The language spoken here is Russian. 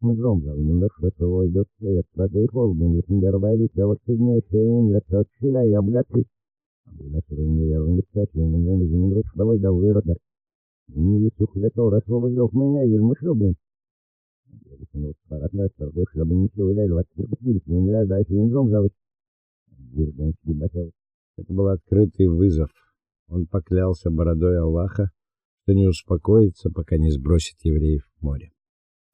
мы зомбы но что то идет я спрашиваю полбин нервовый вот сегодня шейн для точила я блядь bila suringa yalangicha ko'nglimdan o'zimni xitoy davriroda Мне сухлето расслабил меня и размышлял. Фарат чтобы ничего не ловить, не надо дать инзом завыть. Это был открытый вызов. Он поклялся бородой Аллаха, что не успокоится, пока не сбросит евреев в море.